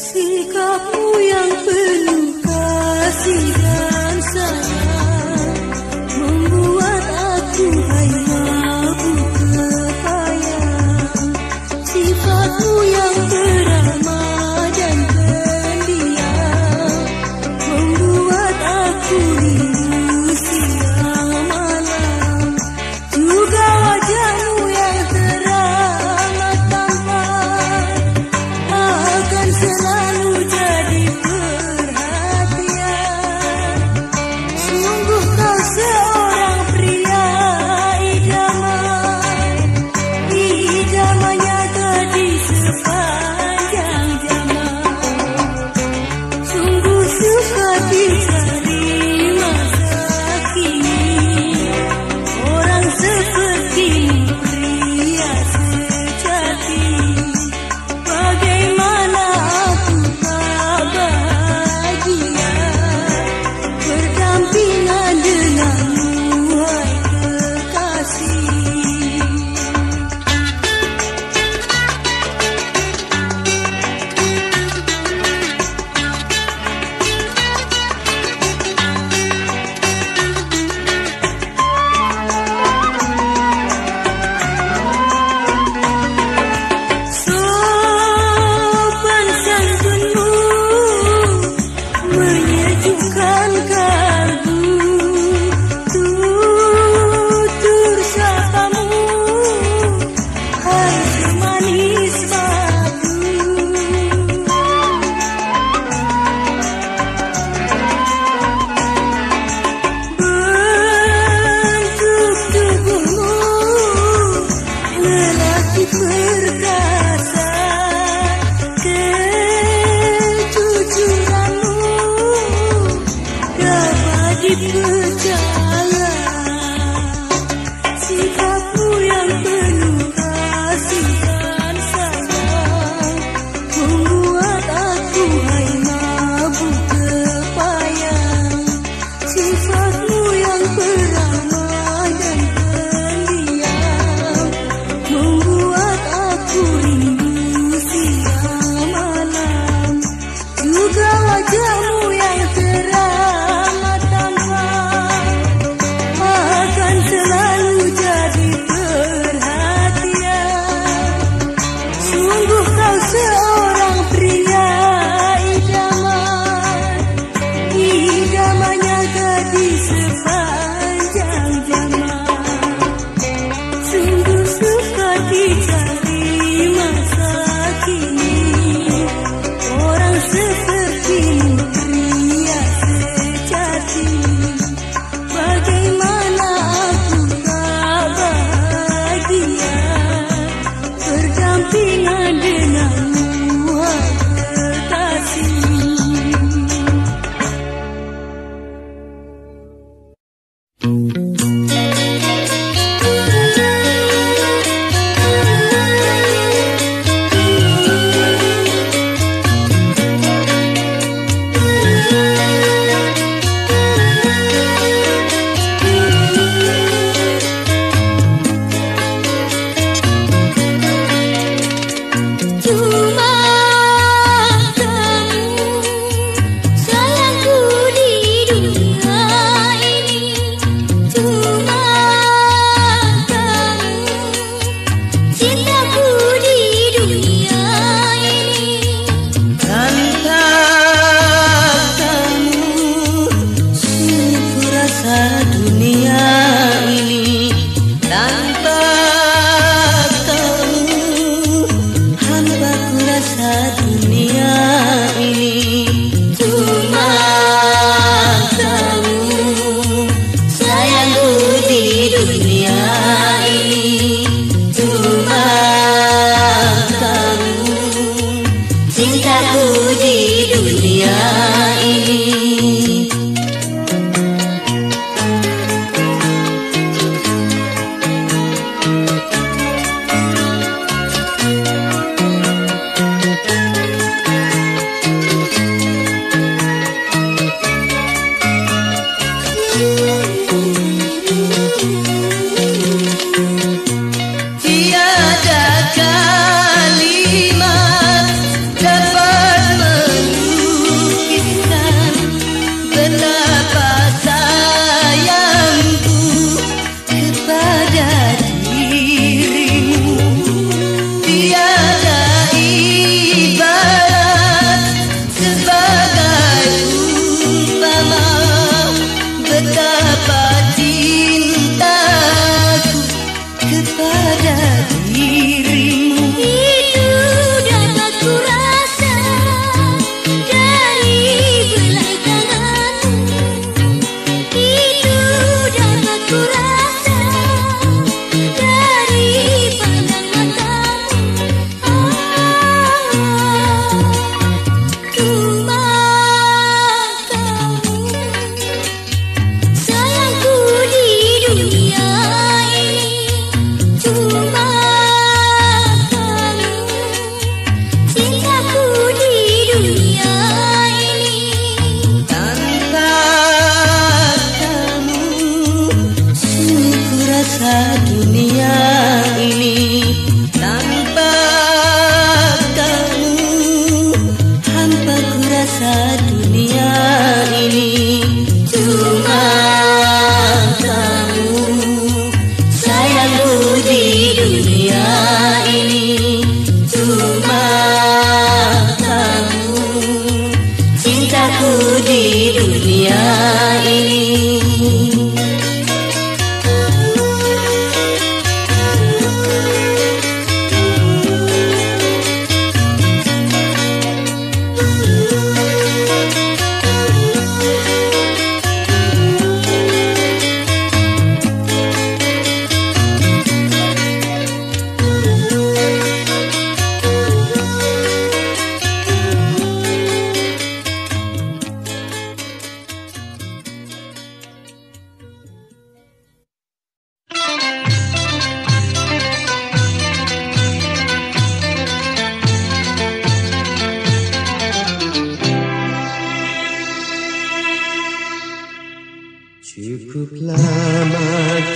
sikapmu yang penuh kasih.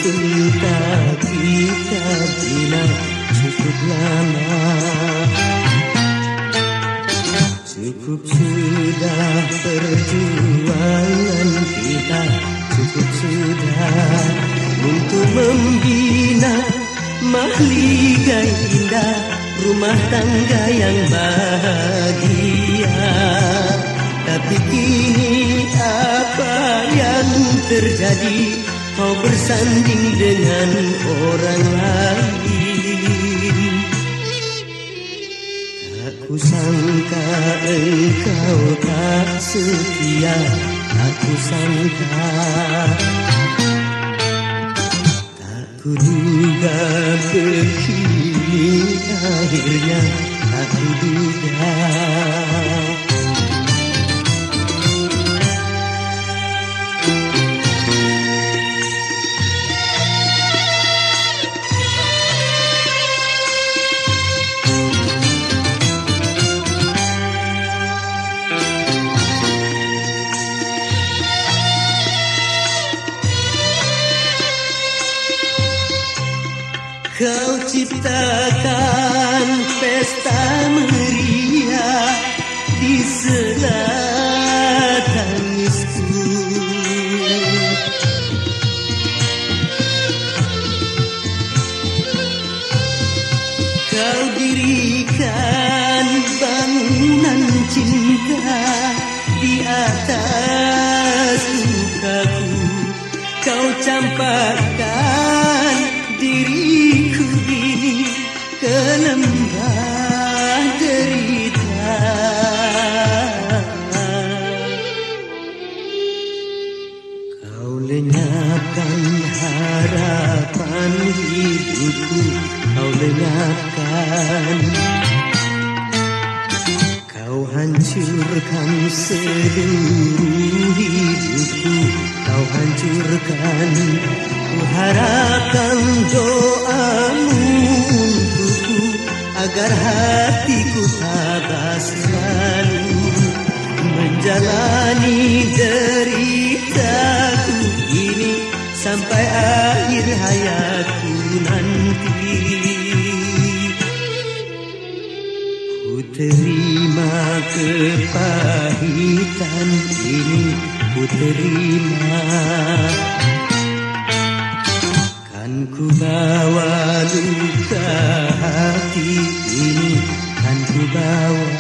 Cinta kita bila cukup lama Cukup sudah perjuangan kita Cukup sudah untuk membina mahligai indah Rumah tangga yang bahagia Tapi kini apa yang terjadi? Kau bersanding dengan orang lain. Tak kusangka engkau tak setia. Tak kusangka Tak kuduga begini akhirnya Tak kuduga ciptakan pesta meriah di selatan tangisku. Kau dirikan bangunan cinta di atas lukaku. Kau campakkan lenyapkan Kau hancurkan seluruh hidupku. Kau hancurkan Ku harapkan doamu untukku Agar hatiku tabah selalu Menjalani deritaku ini Sampai akhir hayatku nanti terima kepahitan ini Ku terima. Kan ku bawa luka hati ini Kan ku bawa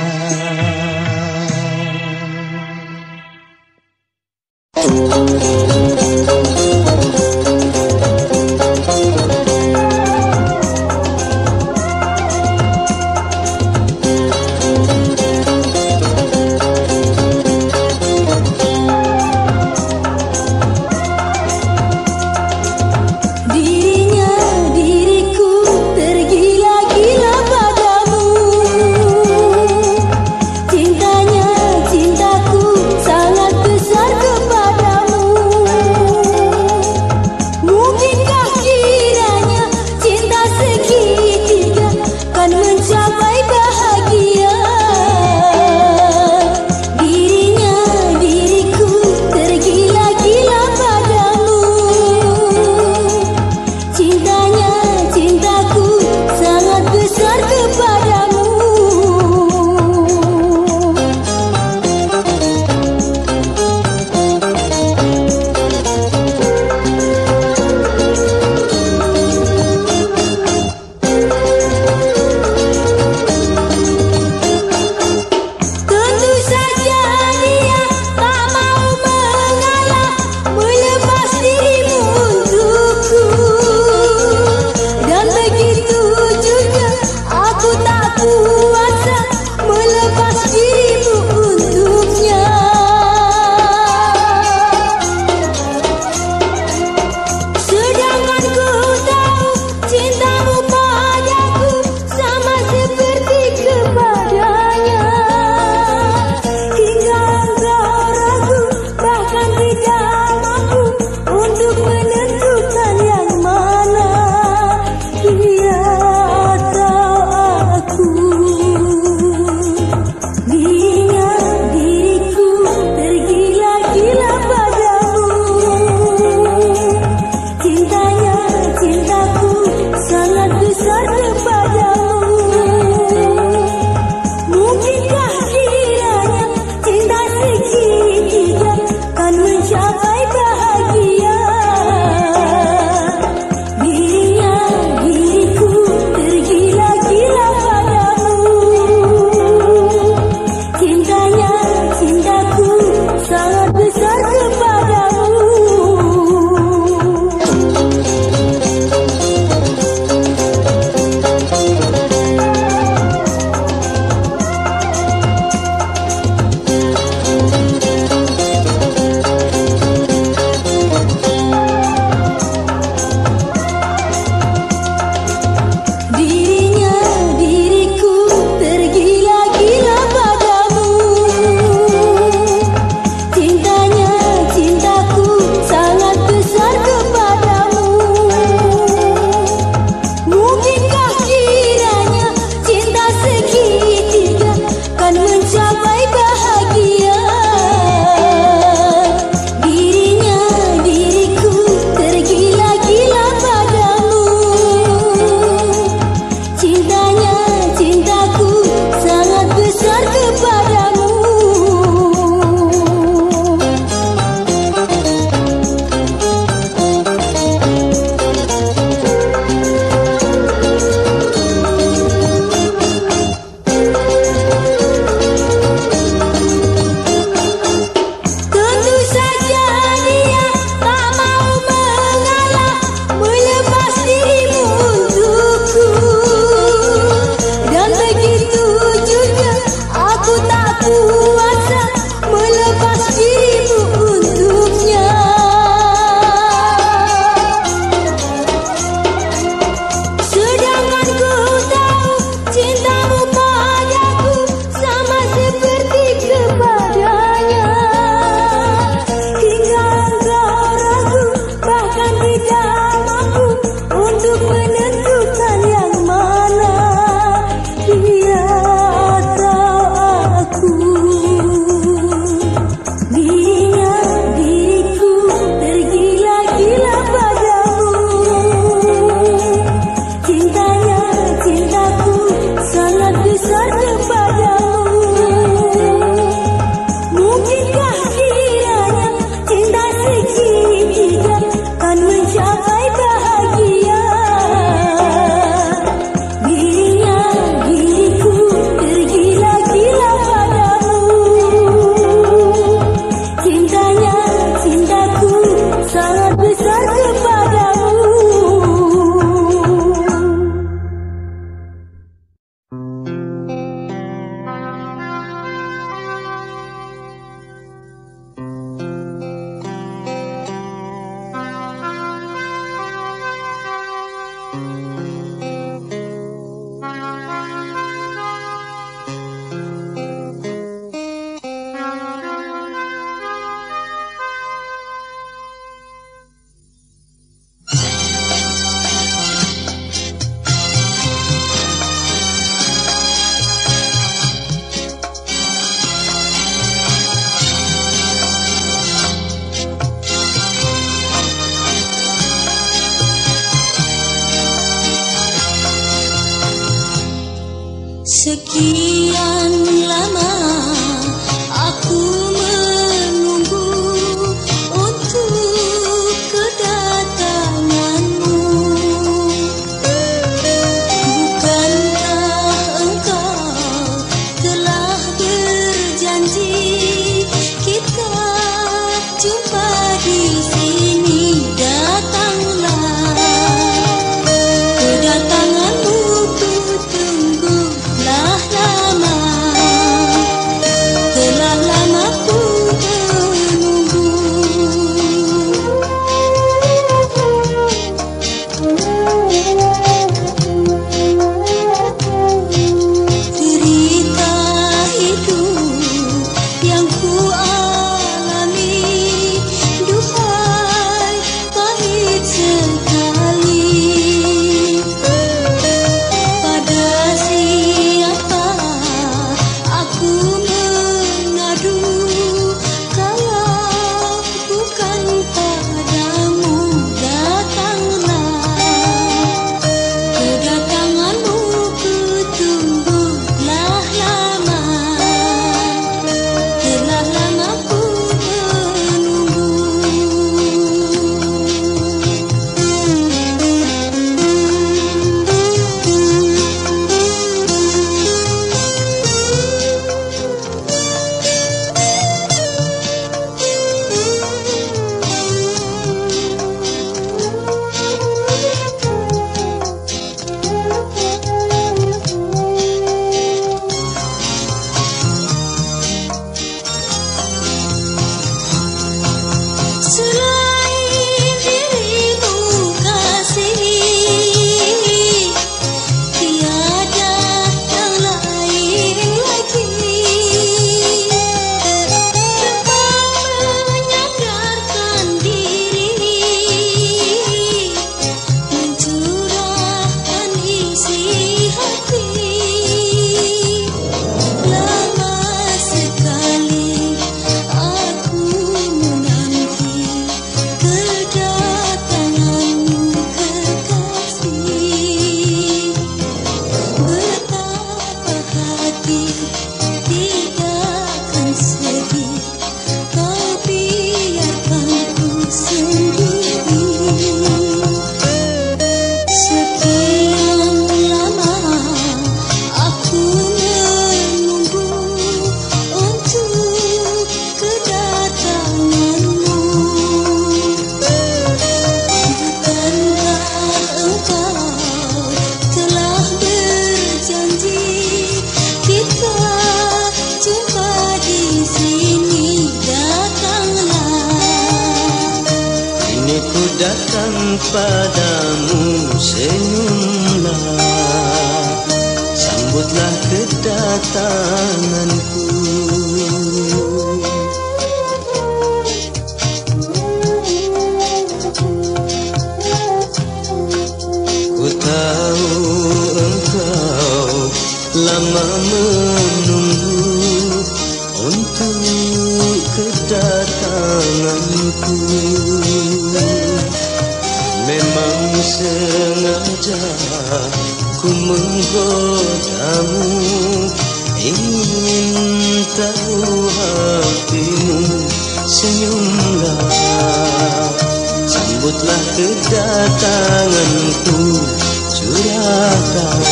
kedatanganku curahkan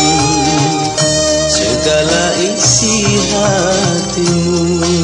segala isi hatimu.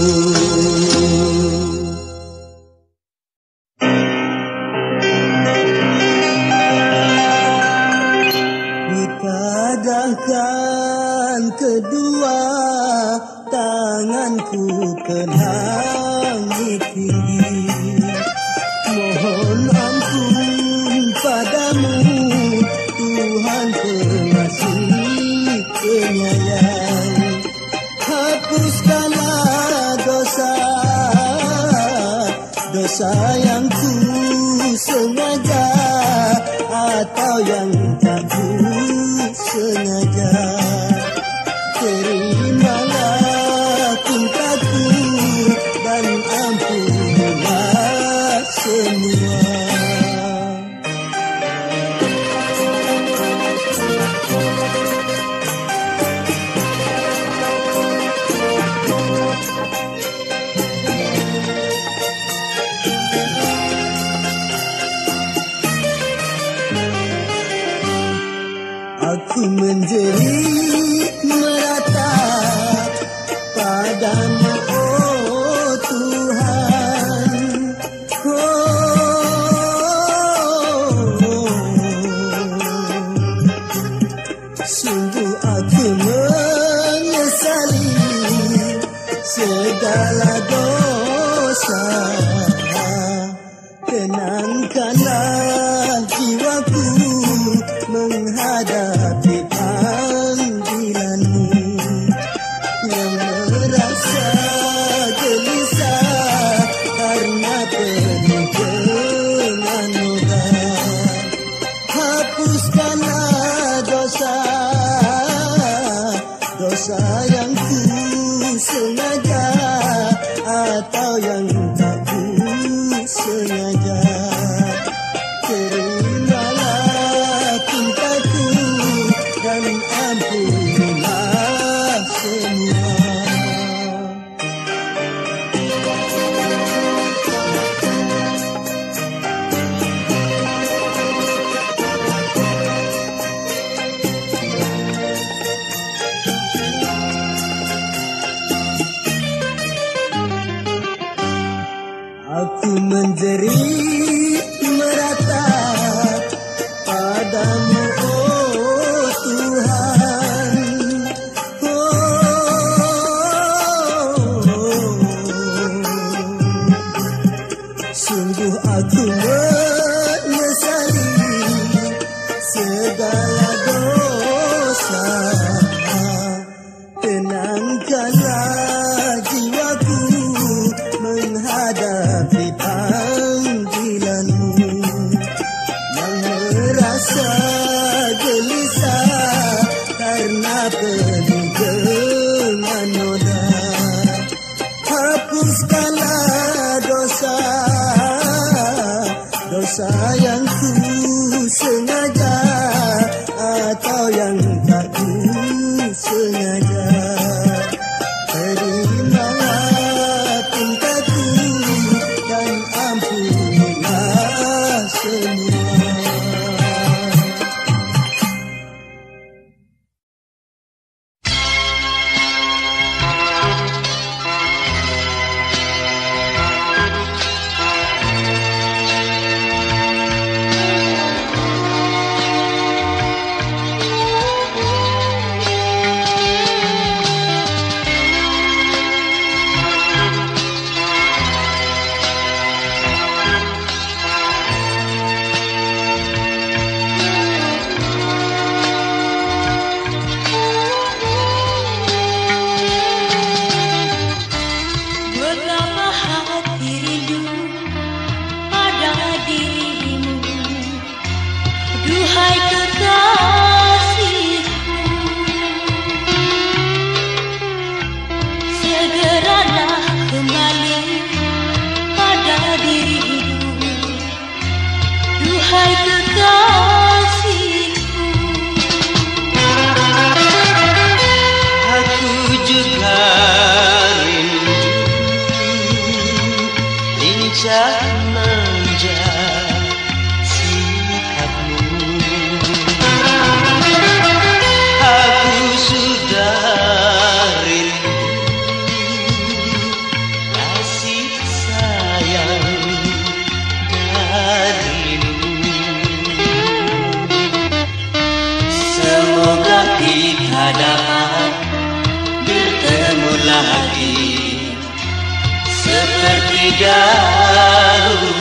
Dahulu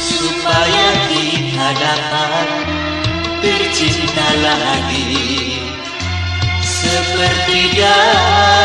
supaya kita dapat bercinta lagi seperti dahulu.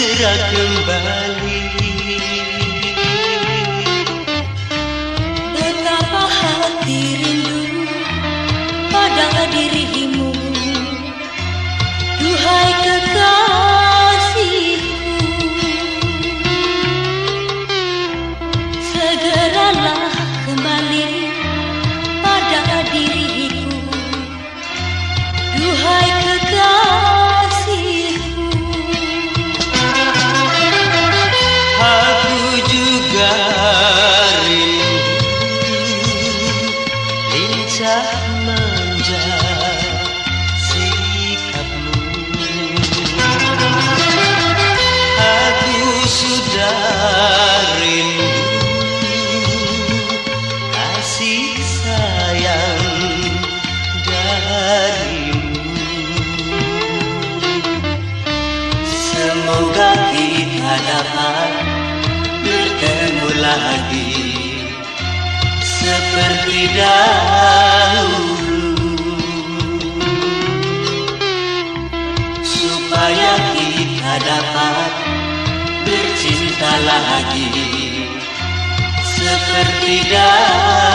فكرك مبالي lagi. Seperti dahulu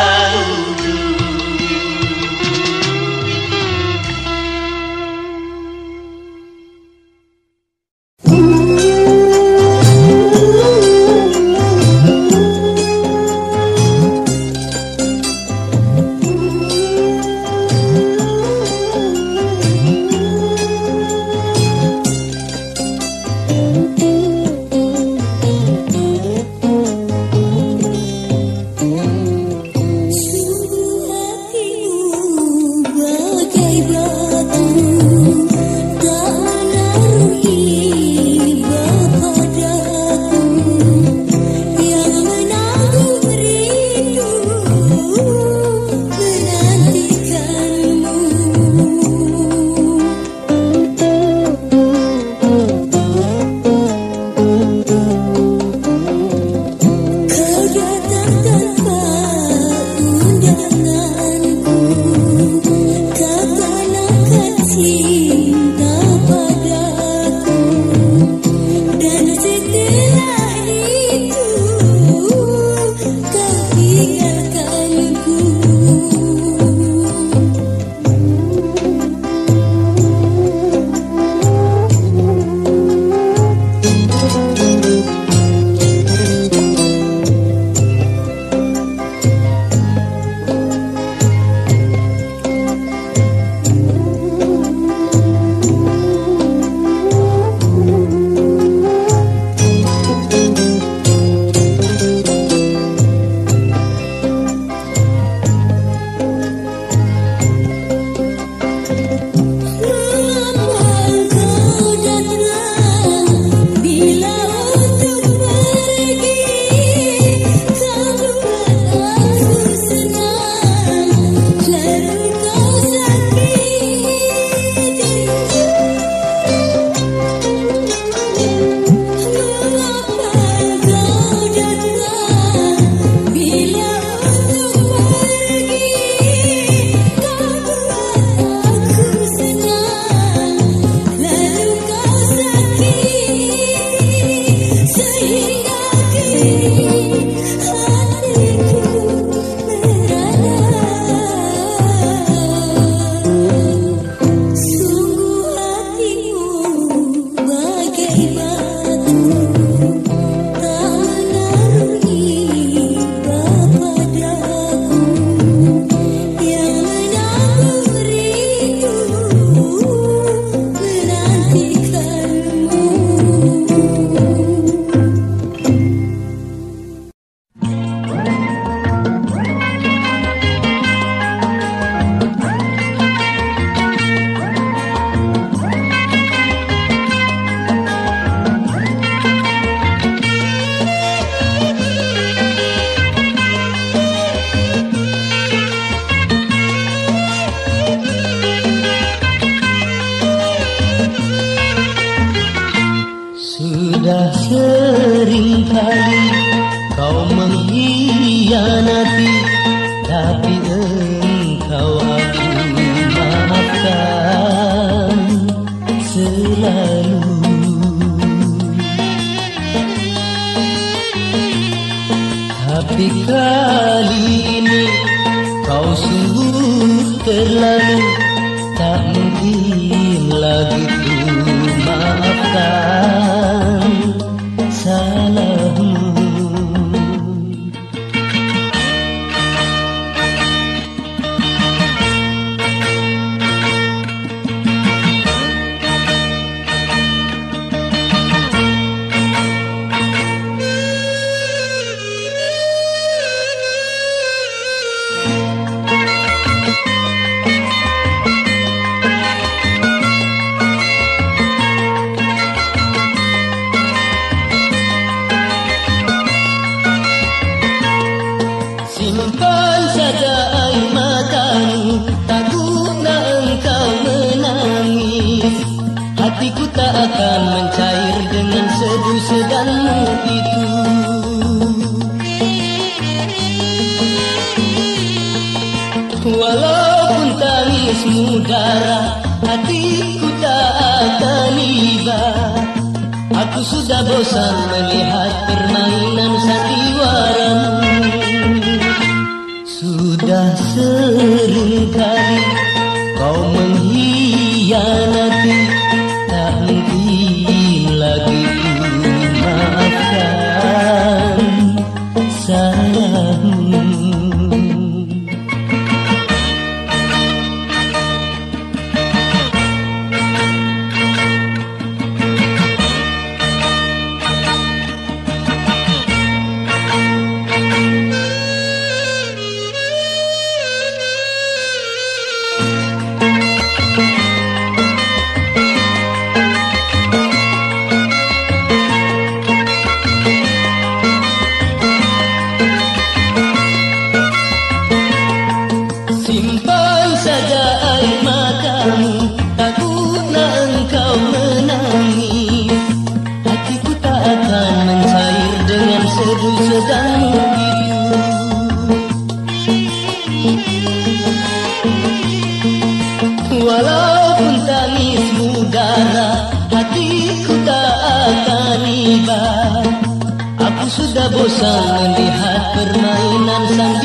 Aku sudah bosan melihat permainan sang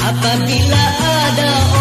Apabila ada orang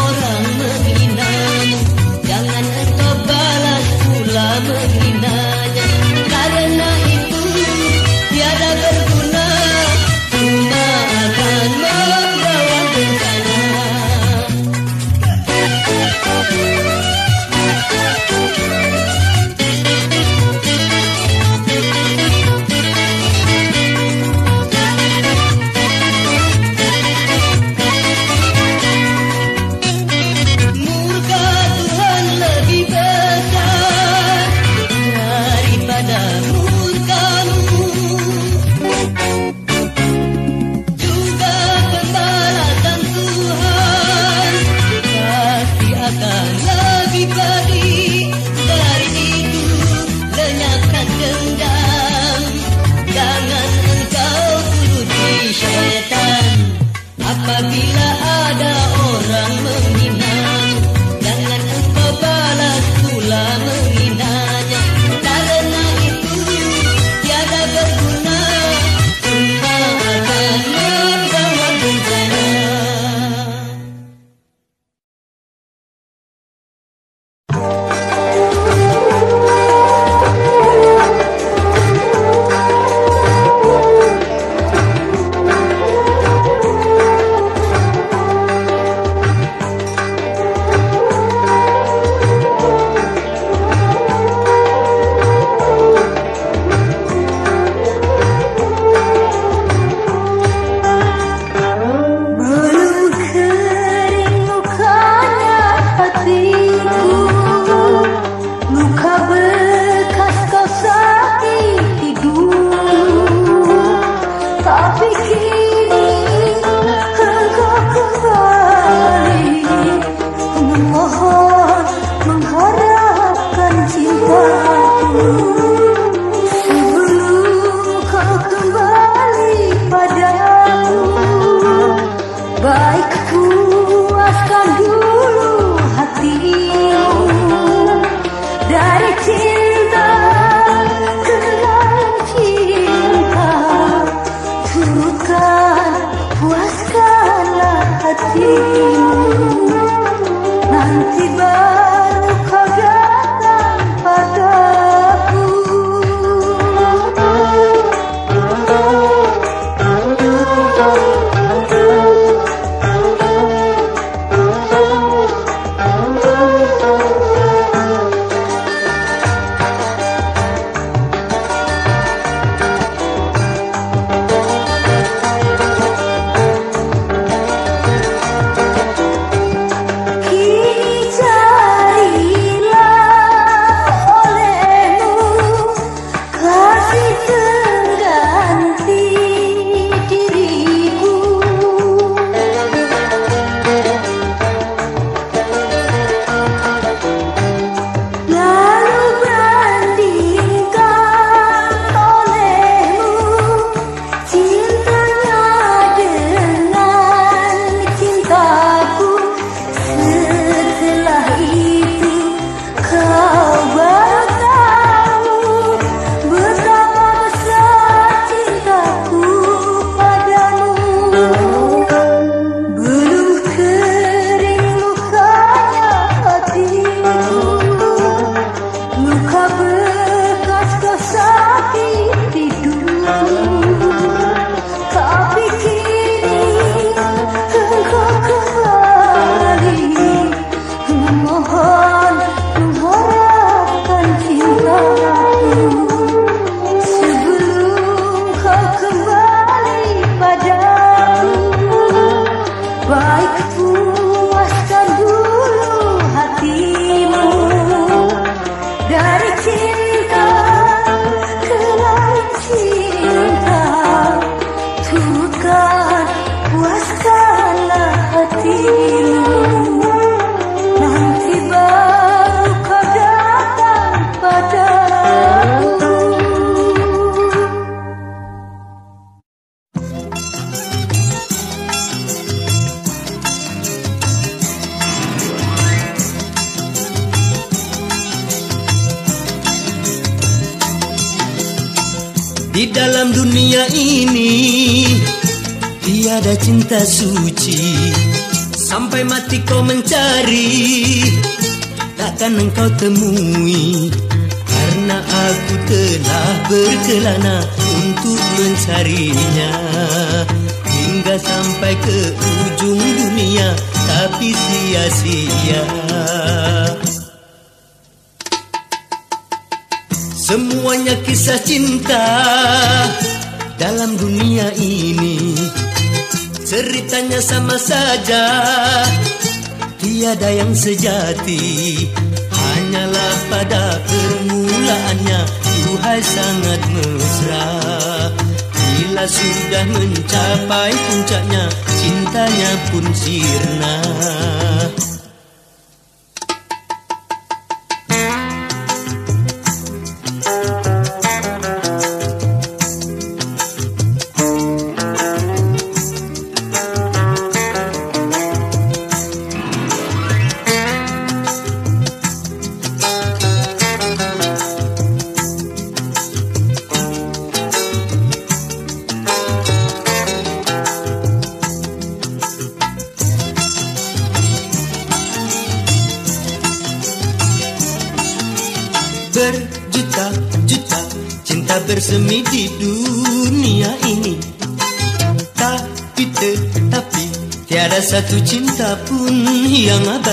dalam dunia ini. Ceritanya sama saja Tiada yang sejati. Hanyalah pada permulaannya Tuhai sangat mesra. Bila sudah mencapai puncaknya Cintanya pun sirna satu cinta pun yang abadi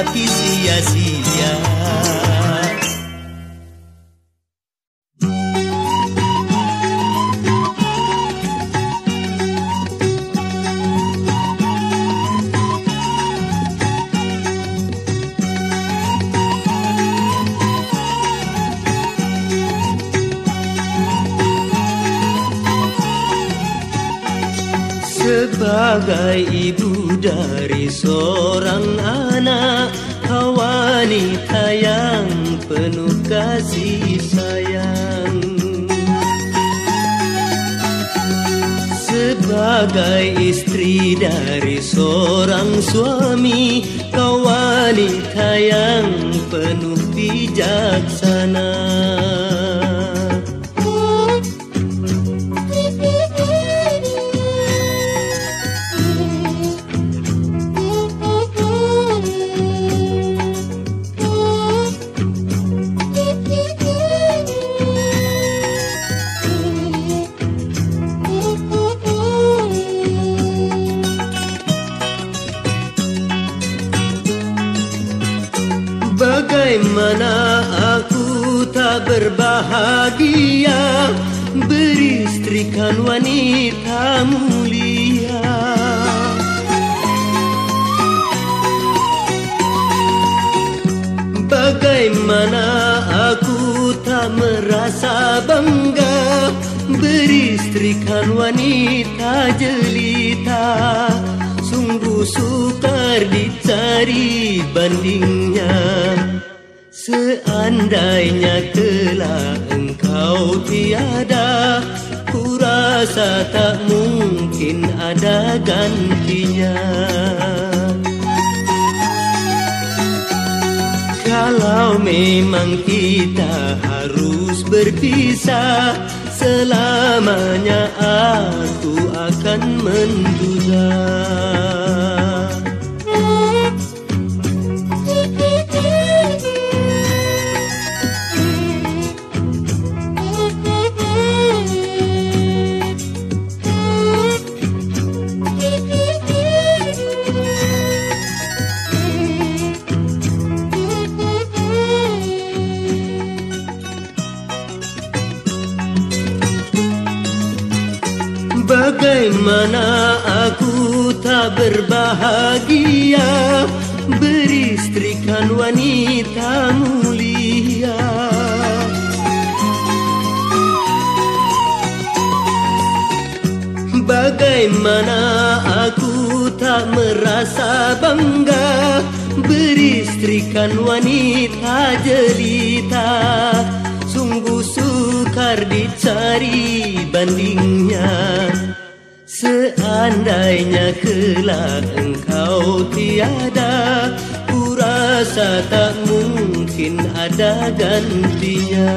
Tapi sia-sia. Sebagai ibu dari seorang penuh kasih sayang. Sebagai istri dari seorang suami Kau wanita yang penuh bijaksana jelita. Sungguh sukar dicari bandingnya. Seandainya telah engkau tiada Ku rasa tak mungkin ada gantinya. Kalau memang kita harus berpisah Selamanya aku akan menduga berbahagia Beristrikan wanita mulia. Bagaimana aku tak merasa bangga Beristrikan wanita jelita. Sungguh sukar dicari bandingnya Seandainya kelak engkau tiada Ku rasa tak mungkin ada gantinya.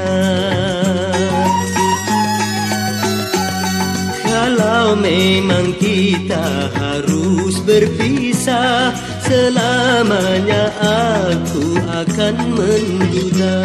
Kalau memang kita harus berpisah Selamanya aku akan menduda